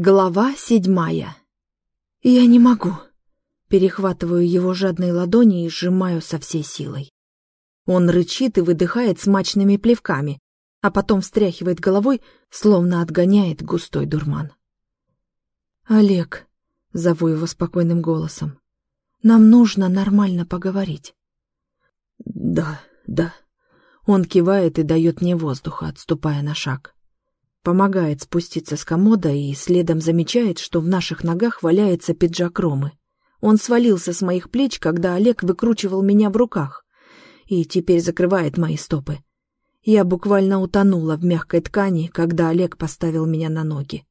Глава седьмая. Я не могу. Перехватываю его жадные ладони и сжимаю со всей силой. Он рычит и выдыхает смачными плевками, а потом встряхивает головой, словно отгоняет густой дурман. «Олег», — зову его спокойным голосом, — «нам нужно нормально поговорить». «Да, да». Он кивает и дает мне воздуха, отступая на шаг помогает спуститься с комода и следом замечает, что в наших ногах валяется пиджак Ромы. Он свалился с моих плеч, когда Олег выкручивал меня в руках, и теперь закрывает мои стопы. Я буквально утонула в мягкой ткани, когда Олег поставил меня на ноги.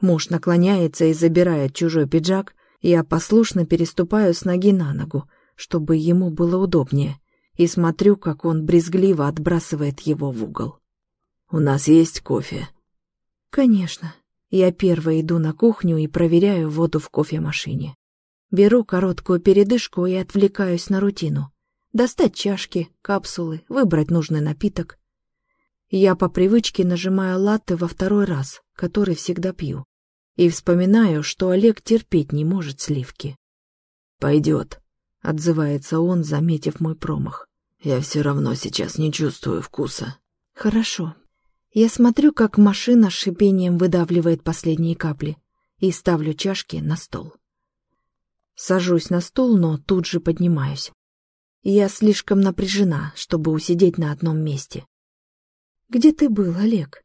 Муж наклоняется и забирает чужой пиджак, я послушно переступаю с ноги на ногу, чтобы ему было удобнее, и смотрю, как он брезгливо отбрасывает его в угол. «У нас есть кофе?» «Конечно». Я первая иду на кухню и проверяю воду в кофемашине. Беру короткую передышку и отвлекаюсь на рутину. Достать чашки, капсулы, выбрать нужный напиток. Я по привычке нажимаю латте во второй раз, который всегда пью. И вспоминаю, что Олег терпеть не может сливки. «Пойдет», — отзывается он, заметив мой промах. «Я все равно сейчас не чувствую вкуса». «Хорошо, я смотрю, как машина с шипением выдавливает последние капли, и ставлю чашки на стол. Сажусь на стул, но тут же поднимаюсь. Я слишком напряжена, чтобы усидеть на одном месте. «Где ты был, Олег?»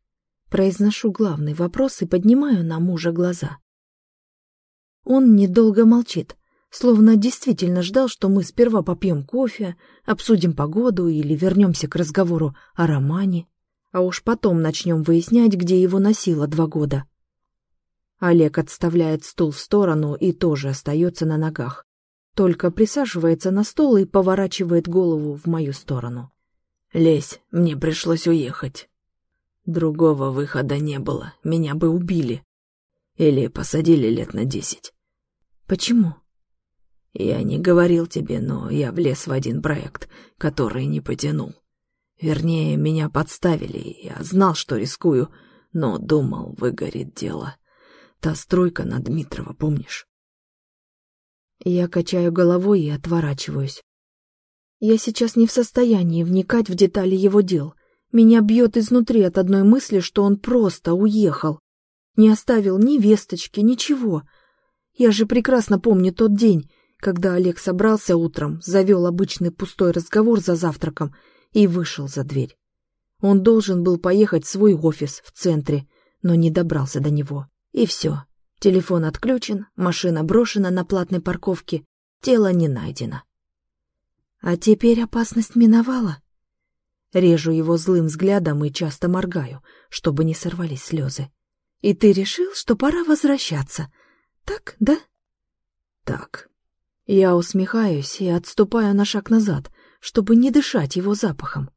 Произношу главный вопрос и поднимаю на мужа глаза. Он недолго молчит, словно действительно ждал, что мы сперва попьем кофе, обсудим погоду или вернемся к разговору о романе а уж потом начнем выяснять, где его носило два года. Олег отставляет стул в сторону и тоже остается на ногах. Только присаживается на стол и поворачивает голову в мою сторону. «Лезь, мне пришлось уехать. Другого выхода не было, меня бы убили. Или посадили лет на десять». «Почему?» «Я не говорил тебе, но я влез в один проект, который не потянул. Вернее, меня подставили, я знал, что рискую, но думал, выгорит дело. Та стройка на Дмитрова, помнишь? Я качаю головой и отворачиваюсь. Я сейчас не в состоянии вникать в детали его дел. Меня бьет изнутри от одной мысли, что он просто уехал. Не оставил ни весточки, ничего. Я же прекрасно помню тот день, когда Олег собрался утром, завел обычный пустой разговор за завтраком — и вышел за дверь. Он должен был поехать в свой офис в центре, но не добрался до него. И все. Телефон отключен, машина брошена на платной парковке, тело не найдено. А теперь опасность миновала. Режу его злым взглядом и часто моргаю, чтобы не сорвались слезы. И ты решил, что пора возвращаться. Так, да? Так. Я усмехаюсь и отступаю на шаг назад, чтобы не дышать его запахом.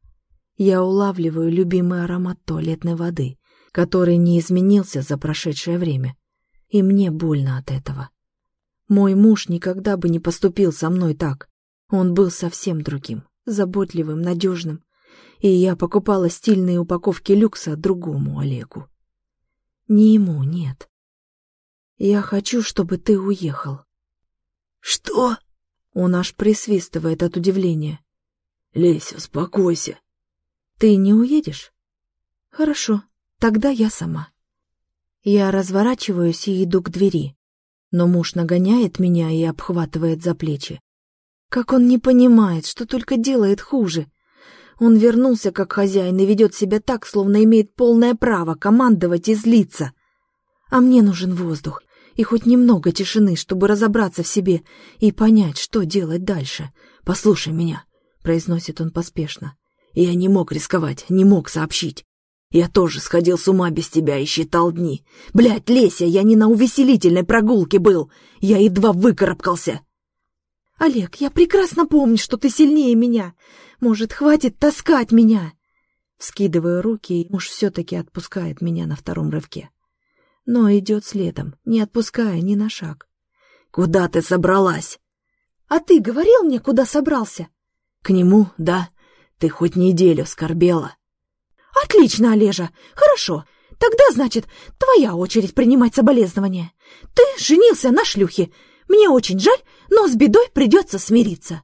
Я улавливаю любимый аромат туалетной воды, который не изменился за прошедшее время, и мне больно от этого. Мой муж никогда бы не поступил со мной так. Он был совсем другим, заботливым, надежным, и я покупала стильные упаковки люкса другому Олегу. Не ему, нет. Я хочу, чтобы ты уехал. Что? Он аж присвистывает от удивления. Лесь, успокойся. Ты не уедешь? Хорошо, тогда я сама. Я разворачиваюсь и иду к двери, но муж нагоняет меня и обхватывает за плечи. Как он не понимает, что только делает хуже. Он вернулся как хозяин и ведет себя так, словно имеет полное право командовать и злиться. А мне нужен воздух и хоть немного тишины, чтобы разобраться в себе и понять, что делать дальше. Послушай меня произносит он поспешно. «Я не мог рисковать, не мог сообщить. Я тоже сходил с ума без тебя и считал дни. Блядь, Леся, я не на увеселительной прогулке был. Я едва выкарабкался». «Олег, я прекрасно помню, что ты сильнее меня. Может, хватит таскать меня?» Скидываю руки, и муж все-таки отпускает меня на втором рывке. Но идет следом, не отпуская ни на шаг. «Куда ты собралась?» «А ты говорил мне, куда собрался?» К нему, да? Ты хоть неделю скорбела. Отлично, Олежа. Хорошо. Тогда, значит, твоя очередь принимать соболезнования. Ты женился на шлюхе. Мне очень жаль, но с бедой придется смириться.